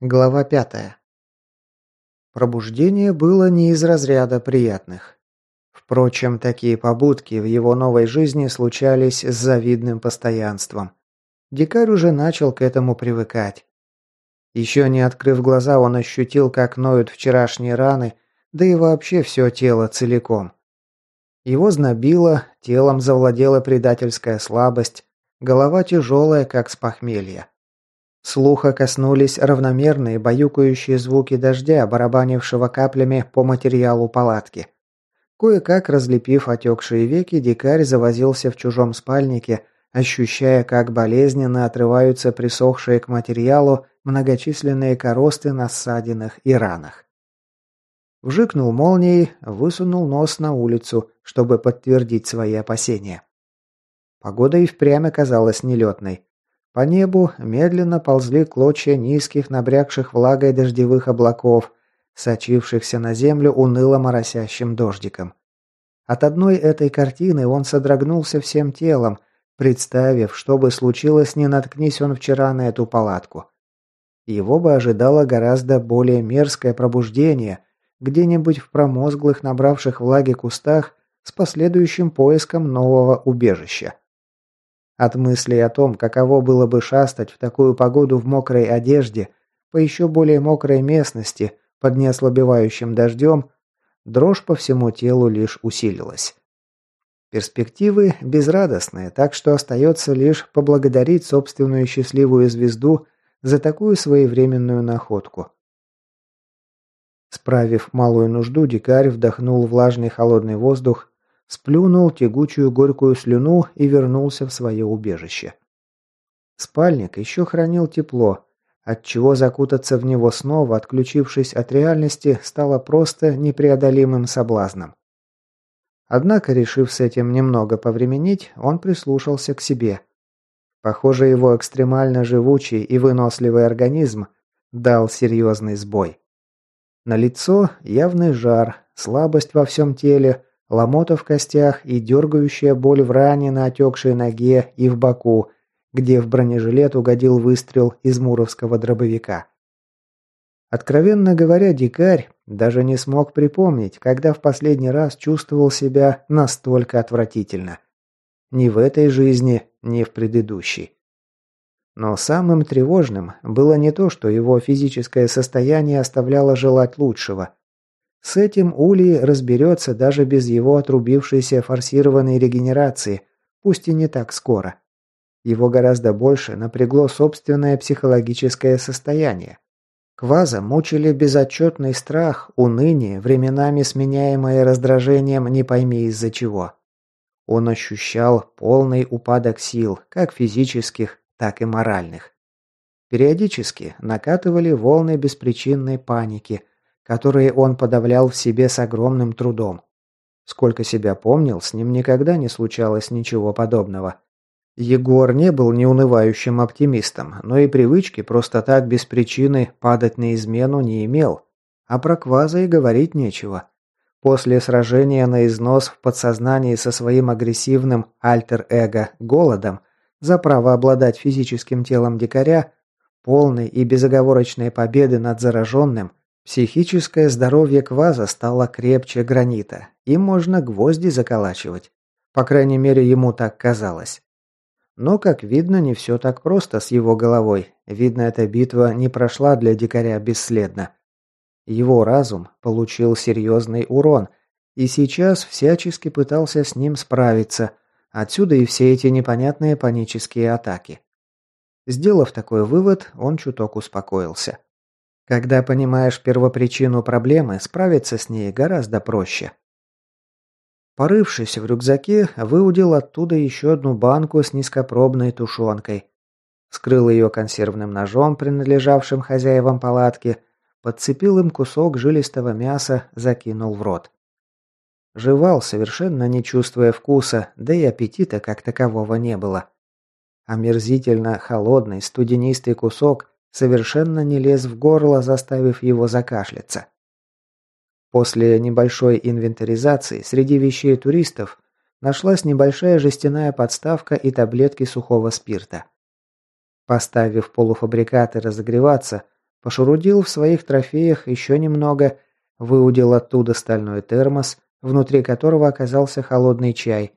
Глава пятая. Пробуждение было не из разряда приятных. Впрочем, такие побудки в его новой жизни случались с завидным постоянством. Дикарь уже начал к этому привыкать. Еще не открыв глаза, он ощутил, как ноют вчерашние раны, да и вообще все тело целиком. Его знобило, телом завладела предательская слабость, голова тяжелая, как с похмелья. Слуха коснулись равномерные баюкающие звуки дождя, барабанившего каплями по материалу палатки. Кое-как разлепив отекшие веки, дикарь завозился в чужом спальнике, ощущая, как болезненно отрываются присохшие к материалу многочисленные коросты на ссадинах и ранах. Вжикнул молнией, высунул нос на улицу, чтобы подтвердить свои опасения. Погода и впрямь оказалась нелетной. По небу медленно ползли клочья низких, набрякших влагой дождевых облаков, сочившихся на землю уныло моросящим дождиком. От одной этой картины он содрогнулся всем телом, представив, что бы случилось, не наткнись он вчера на эту палатку. Его бы ожидало гораздо более мерзкое пробуждение, где-нибудь в промозглых, набравших влаги кустах, с последующим поиском нового убежища. От мыслей о том, каково было бы шастать в такую погоду в мокрой одежде, по еще более мокрой местности, под неослабевающим дождем, дрожь по всему телу лишь усилилась. Перспективы безрадостные, так что остается лишь поблагодарить собственную счастливую звезду за такую своевременную находку. Справив малую нужду, дикарь вдохнул влажный холодный воздух сплюнул тягучую горькую слюну и вернулся в свое убежище. Спальник еще хранил тепло, отчего закутаться в него снова, отключившись от реальности, стало просто непреодолимым соблазном. Однако, решив с этим немного повременить, он прислушался к себе. Похоже, его экстремально живучий и выносливый организм дал серьезный сбой. На лицо явный жар, слабость во всем теле, ломота в костях и дергающая боль в ране на отекшей ноге и в боку, где в бронежилет угодил выстрел из муровского дробовика. Откровенно говоря, дикарь даже не смог припомнить, когда в последний раз чувствовал себя настолько отвратительно. Ни в этой жизни, ни в предыдущей. Но самым тревожным было не то, что его физическое состояние оставляло желать лучшего, с этим Ули разберется даже без его отрубившейся форсированной регенерации, пусть и не так скоро. Его гораздо больше напрягло собственное психологическое состояние. Кваза мучили безотчетный страх, уныние, временами сменяемое раздражением не пойми из-за чего. Он ощущал полный упадок сил, как физических, так и моральных. Периодически накатывали волны беспричинной паники, которые он подавлял в себе с огромным трудом. Сколько себя помнил, с ним никогда не случалось ничего подобного. Егор не был неунывающим оптимистом, но и привычки просто так без причины падать на измену не имел. А про кваза и говорить нечего. После сражения на износ в подсознании со своим агрессивным альтер-эго голодом за право обладать физическим телом дикаря, полной и безоговорочной победы над зараженным, Психическое здоровье кваза стало крепче гранита. Им можно гвозди заколачивать. По крайней мере, ему так казалось. Но, как видно, не все так просто с его головой. Видно, эта битва не прошла для дикаря бесследно. Его разум получил серьезный урон, и сейчас всячески пытался с ним справиться. Отсюда и все эти непонятные панические атаки. Сделав такой вывод, он чуток успокоился. Когда понимаешь первопричину проблемы, справиться с ней гораздо проще. Порывшись в рюкзаке, выудил оттуда еще одну банку с низкопробной тушенкой. Скрыл ее консервным ножом, принадлежавшим хозяевам палатки, подцепил им кусок жилистого мяса, закинул в рот. Жевал, совершенно не чувствуя вкуса, да и аппетита как такового не было. Омерзительно холодный, студенистый кусок совершенно не лез в горло, заставив его закашляться. После небольшой инвентаризации среди вещей туристов нашлась небольшая жестяная подставка и таблетки сухого спирта. Поставив полуфабрикаты разогреваться, Пошурудил в своих трофеях еще немного, выудил оттуда стальной термос, внутри которого оказался холодный чай,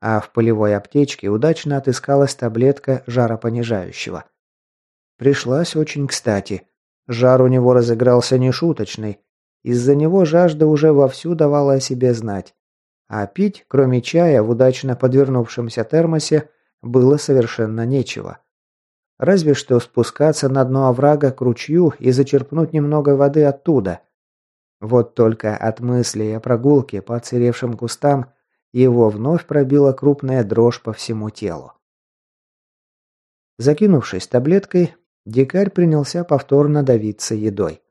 а в полевой аптечке удачно отыскалась таблетка жаропонижающего. Пришлась очень кстати. Жар у него разыгрался нешуточный. Из-за него жажда уже вовсю давала о себе знать. А пить, кроме чая, в удачно подвернувшемся термосе, было совершенно нечего. Разве что спускаться на дно оврага к ручью и зачерпнуть немного воды оттуда. Вот только от мысли о прогулке по отсыревшим кустам его вновь пробила крупная дрожь по всему телу. Закинувшись таблеткой, дикарь принялся повторно давиться едой.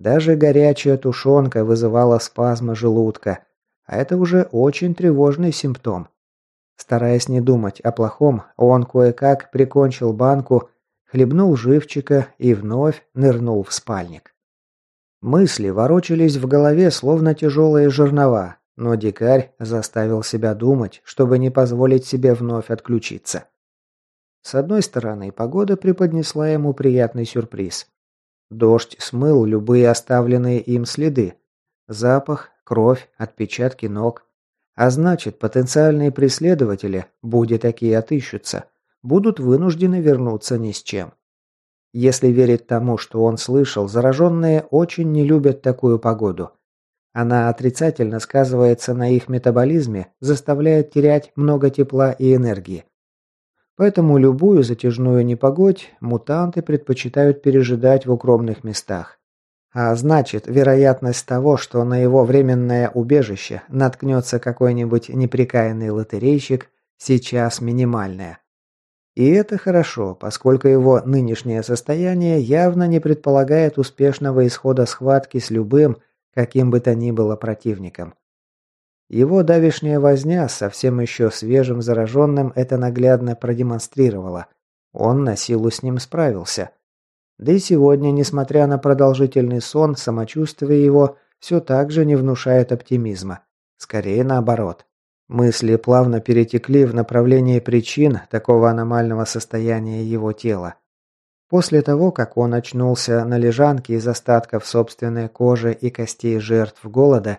Даже горячая тушенка вызывала спазмы желудка, а это уже очень тревожный симптом. Стараясь не думать о плохом, он кое-как прикончил банку, хлебнул живчика и вновь нырнул в спальник. Мысли ворочались в голове, словно тяжелые жернова, но дикарь заставил себя думать, чтобы не позволить себе вновь отключиться. С одной стороны, погода преподнесла ему приятный сюрприз. Дождь смыл любые оставленные им следы. Запах, кровь, отпечатки ног. А значит, потенциальные преследователи, будь такие отыщутся, будут вынуждены вернуться ни с чем. Если верить тому, что он слышал, зараженные очень не любят такую погоду. Она отрицательно сказывается на их метаболизме, заставляет терять много тепла и энергии. Поэтому любую затяжную непогодь мутанты предпочитают пережидать в укромных местах. А значит, вероятность того, что на его временное убежище наткнется какой-нибудь неприкаянный лотерейщик, сейчас минимальная. И это хорошо, поскольку его нынешнее состояние явно не предполагает успешного исхода схватки с любым, каким бы то ни было противником. Его давишняя возня совсем еще свежим зараженным это наглядно продемонстрировала. Он на силу с ним справился. Да и сегодня, несмотря на продолжительный сон, самочувствие его все так же не внушает оптимизма. Скорее наоборот. Мысли плавно перетекли в направлении причин такого аномального состояния его тела. После того, как он очнулся на лежанке из остатков собственной кожи и костей жертв голода,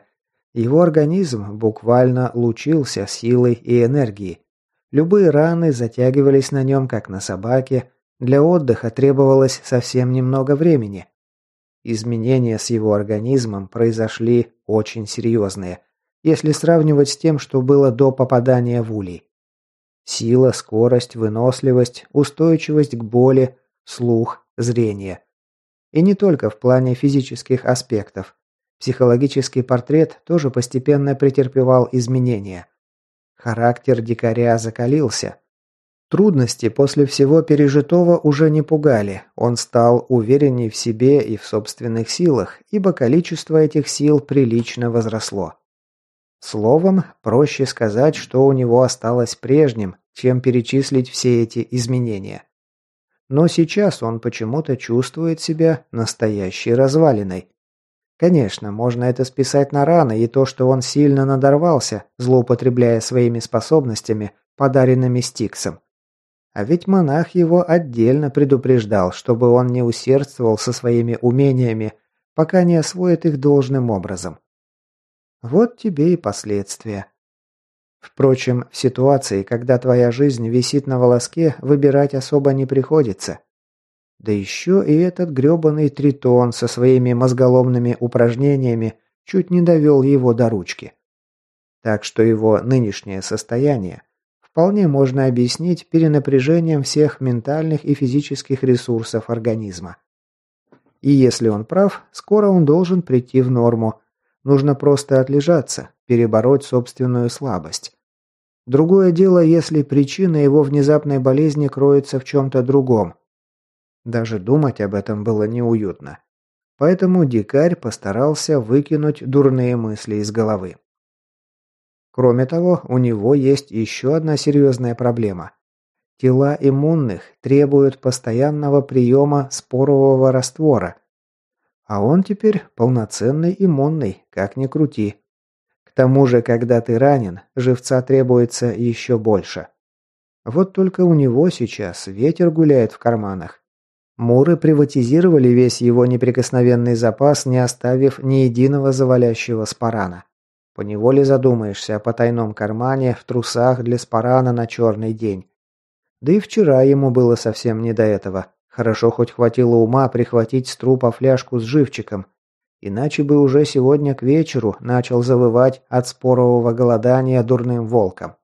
его организм буквально лучился силой и энергией. Любые раны затягивались на нем, как на собаке, для отдыха требовалось совсем немного времени. Изменения с его организмом произошли очень серьезные, если сравнивать с тем, что было до попадания в улей. Сила, скорость, выносливость, устойчивость к боли, слух, зрение. И не только в плане физических аспектов. Психологический портрет тоже постепенно претерпевал изменения. Характер дикаря закалился, Трудности после всего пережитого уже не пугали. Он стал уверенней в себе и в собственных силах, ибо количество этих сил прилично возросло. Словом, проще сказать, что у него осталось прежним, чем перечислить все эти изменения. Но сейчас он почему-то чувствует себя настоящей развалиной. Конечно, можно это списать на раны и то, что он сильно надорвался, злоупотребляя своими способностями, подаренными Стиксом. А ведь монах его отдельно предупреждал, чтобы он не усердствовал со своими умениями, пока не освоит их должным образом. Вот тебе и последствия. Впрочем, в ситуации, когда твоя жизнь висит на волоске, выбирать особо не приходится. Да еще и этот грёбаный тритон со своими мозголомными упражнениями чуть не довел его до ручки. Так что его нынешнее состояние вполне можно объяснить перенапряжением всех ментальных и физических ресурсов организма. И если он прав, скоро он должен прийти в норму. Нужно просто отлежаться, перебороть собственную слабость. Другое дело, если причина его внезапной болезни кроется в чем-то другом. Даже думать об этом было неуютно. Поэтому дикарь постарался выкинуть дурные мысли из головы. Кроме того, у него есть еще одна серьезная проблема. Тела иммунных требуют постоянного приема спорового раствора. А он теперь полноценный иммунный, как ни крути. К тому же, когда ты ранен, живца требуется еще больше. Вот только у него сейчас ветер гуляет в карманах. Муры приватизировали весь его неприкосновенный запас, не оставив ни единого завалящего спарана. Поневоле задумаешься о потайном кармане в трусах для спарана на черный день. Да и вчера ему было совсем не до этого. Хорошо хоть хватило ума прихватить с трупа фляжку с живчиком. Иначе бы уже сегодня к вечеру начал завывать от спорового голодания дурным волком.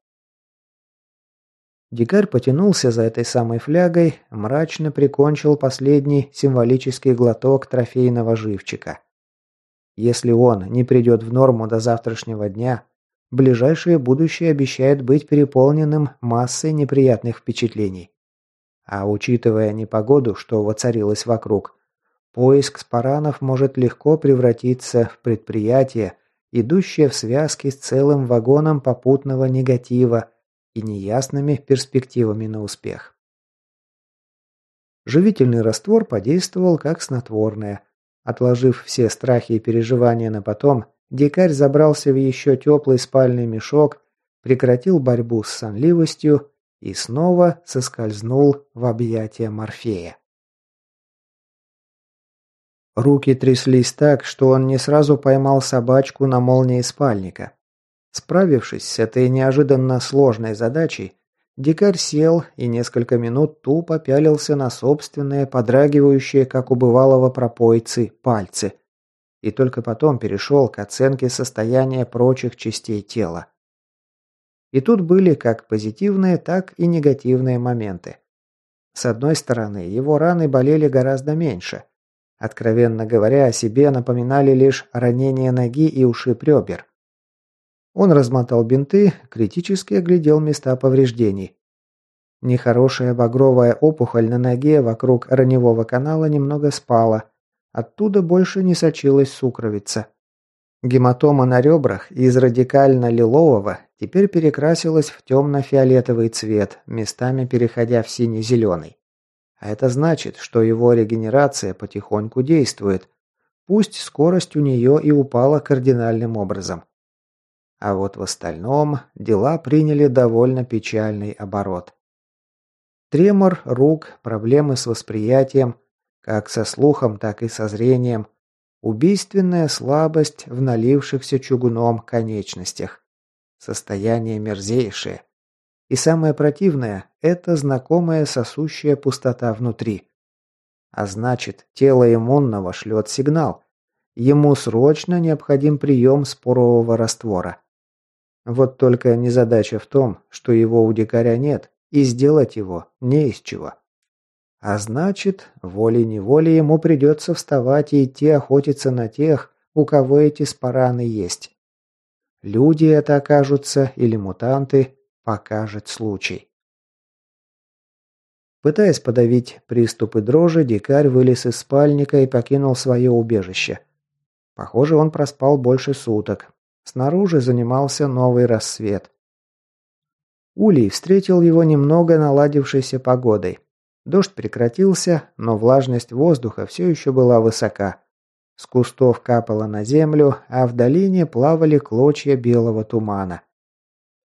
Дикарь потянулся за этой самой флягой, мрачно прикончил последний символический глоток трофейного живчика. Если он не придет в норму до завтрашнего дня, ближайшее будущее обещает быть переполненным массой неприятных впечатлений. А учитывая непогоду, что воцарилось вокруг, поиск спаранов может легко превратиться в предприятие, идущее в связке с целым вагоном попутного негатива и неясными перспективами на успех. Живительный раствор подействовал как снотворное. Отложив все страхи и переживания на потом, дикарь забрался в еще теплый спальный мешок, прекратил борьбу с сонливостью и снова соскользнул в объятия Морфея. Руки тряслись так, что он не сразу поймал собачку на молнии спальника. Справившись с этой неожиданно сложной задачей, дикарь сел и несколько минут тупо пялился на собственные, подрагивающие, как у бывалого пропойцы, пальцы. И только потом перешел к оценке состояния прочих частей тела. И тут были как позитивные, так и негативные моменты. С одной стороны, его раны болели гораздо меньше. Откровенно говоря, о себе напоминали лишь ранение ноги и ушиб ребер. Он размотал бинты, критически оглядел места повреждений. Нехорошая багровая опухоль на ноге вокруг раневого канала немного спала. Оттуда больше не сочилась сукровица. Гематома на ребрах из радикально-лилового теперь перекрасилась в темно-фиолетовый цвет, местами переходя в синий-зеленый. А это значит, что его регенерация потихоньку действует. Пусть скорость у нее и упала кардинальным образом. А вот в остальном дела приняли довольно печальный оборот. Тремор рук, проблемы с восприятием, как со слухом, так и со зрением, Убийственная слабость в налившихся чугуном конечностях. Состояние мерзейшее. И самое противное – это знакомая сосущая пустота внутри. А значит, тело иммунного шлет сигнал. Ему срочно необходим прием спорового раствора. Вот только незадача в том, что его у дикаря нет, и сделать его не из чего. А значит, волей-неволей ему придется вставать и идти охотиться на тех, у кого эти спараны есть. Люди это окажутся или мутанты, покажет случай. Пытаясь подавить приступы дрожи, дикарь вылез из спальника и покинул свое убежище. Похоже, он проспал больше суток. Снаружи занимался новый рассвет. Улей встретил его немного наладившейся погодой. Дождь прекратился, но влажность воздуха все еще была высока. С кустов капало на землю, а в долине плавали клочья белого тумана.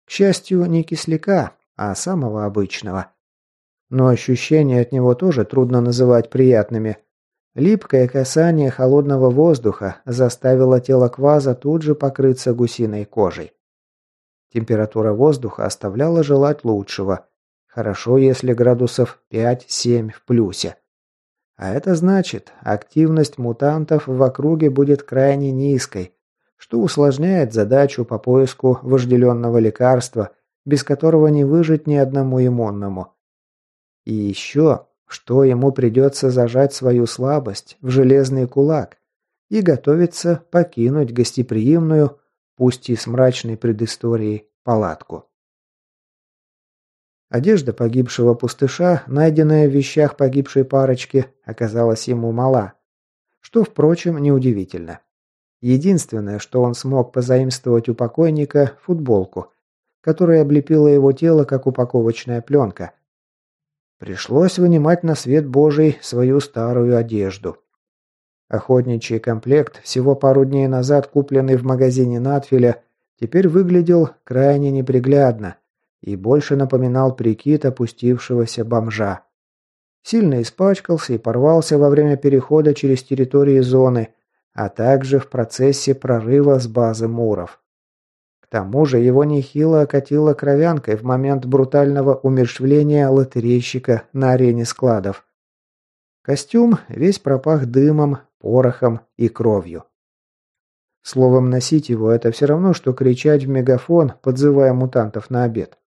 К счастью, не кисляка, а самого обычного. Но ощущения от него тоже трудно называть приятными. Липкое касание холодного воздуха заставило тело кваза тут же покрыться гусиной кожей. Температура воздуха оставляла желать лучшего – Хорошо, если градусов 5-7 в плюсе. А это значит, активность мутантов в округе будет крайне низкой, что усложняет задачу по поиску вожделенного лекарства, без которого не выжить ни одному иммунному. И еще, что ему придется зажать свою слабость в железный кулак и готовиться покинуть гостеприимную, пусть и с мрачной предысторией, палатку. Одежда погибшего пустыша, найденная в вещах погибшей парочки, оказалась ему мала. Что, впрочем, неудивительно. Единственное, что он смог позаимствовать у покойника – футболку, которая облепила его тело, как упаковочная пленка. Пришлось вынимать на свет Божий свою старую одежду. Охотничий комплект, всего пару дней назад купленный в магазине Натфиля, теперь выглядел крайне неприглядно – и больше напоминал прикид опустившегося бомжа. Сильно испачкался и порвался во время перехода через территории зоны, а также в процессе прорыва с базы Муров. Тому же его нехило окатило кровянкой в момент брутального умерщвления лотерейщика на арене складов. Костюм весь пропах дымом, порохом и кровью. Словом, носить его – это все равно, что кричать в мегафон, подзывая мутантов на обед.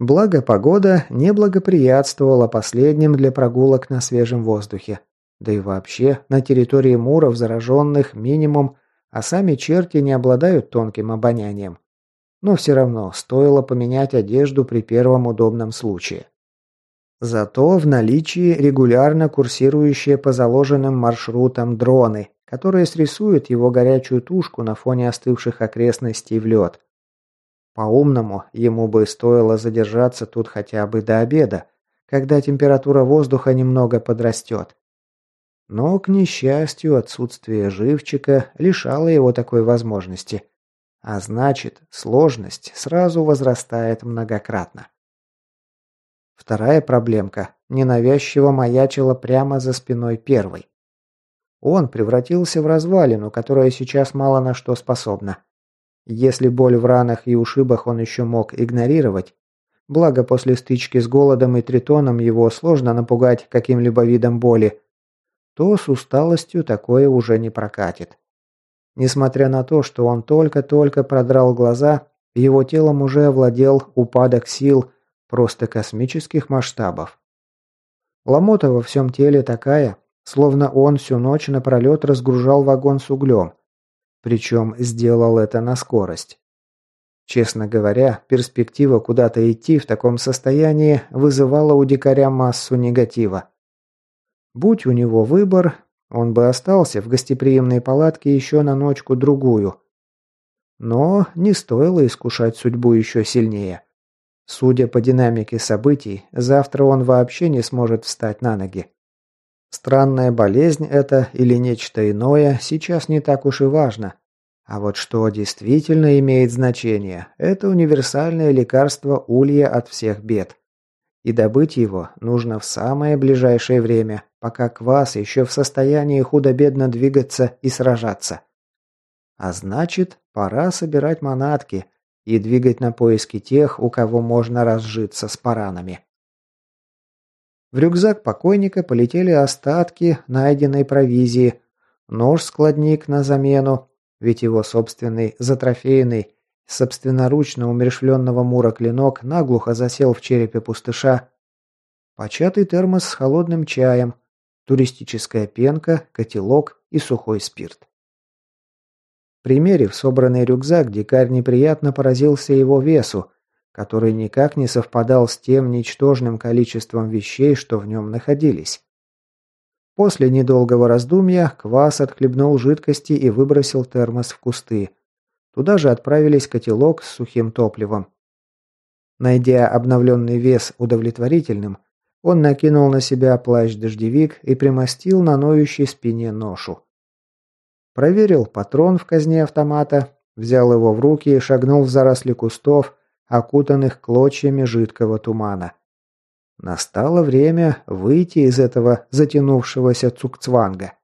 Благо, погода не благоприятствовала последним для прогулок на свежем воздухе. Да и вообще, на территории муров зараженных минимум, а сами черти не обладают тонким обонянием. Но все равно стоило поменять одежду при первом удобном случае. Зато в наличии регулярно курсирующие по заложенным маршрутам дроны, которые срисуют его горячую тушку на фоне остывших окрестностей в лед. По-умному, ему бы стоило задержаться тут хотя бы до обеда, когда температура воздуха немного подрастет. Но, к несчастью, отсутствие живчика лишало его такой возможности. А значит, сложность сразу возрастает многократно. Вторая проблемка ненавязчиво маячила прямо за спиной первой. Он превратился в развалину, которая сейчас мало на что способна. Если боль в ранах и ушибах он еще мог игнорировать, благо после стычки с голодом и тритоном его сложно напугать каким-либо видом боли, то с усталостью такое уже не прокатит. Несмотря на то, что он только-только продрал глаза, его телом уже овладел упадок сил просто космических масштабов. Ломота во всем теле такая, Словно он всю ночь напролет разгружал вагон с углем. Причем сделал это на скорость. Честно говоря, перспектива куда-то идти в таком состоянии вызывала у дикаря массу негатива. Будь у него выбор, он бы остался в гостеприимной палатке еще на ночку-другую. Но не стоило искушать судьбу еще сильнее. Судя по динамике событий, завтра он вообще не сможет встать на ноги. Странная болезнь это или нечто иное сейчас не так уж и важно. А вот что действительно имеет значение, это универсальное лекарство улья от всех бед. И добыть его нужно в самое ближайшее время, пока квас еще в состоянии худо-бедно двигаться и сражаться. А значит, пора собирать манатки и двигать на поиски тех, у кого можно разжиться с паранами. В рюкзак покойника полетели остатки найденной провизии, нож-складник на замену, ведь его собственный затрофейный, собственноручно умершленного Мура клинок наглухо засел в черепе пустыша, початый термос с холодным чаем, туристическая пенка, котелок и сухой спирт. Примерив собранный рюкзак, дикарь неприятно поразился его весу, который никак не совпадал с тем ничтожным количеством вещей, что в нем находились. После недолгого раздумья Квас отхлебнул жидкости и выбросил термос в кусты. Туда же отправились котелок с сухим топливом. Найдя обновленный вес удовлетворительным, он накинул на себя плащ-дождевик и примостил на ноющей спине ношу. Проверил патрон в казне автомата, взял его в руки и шагнул в заросли кустов, окутанных клочьями жидкого тумана. Настало время выйти из этого затянувшегося цукцванга.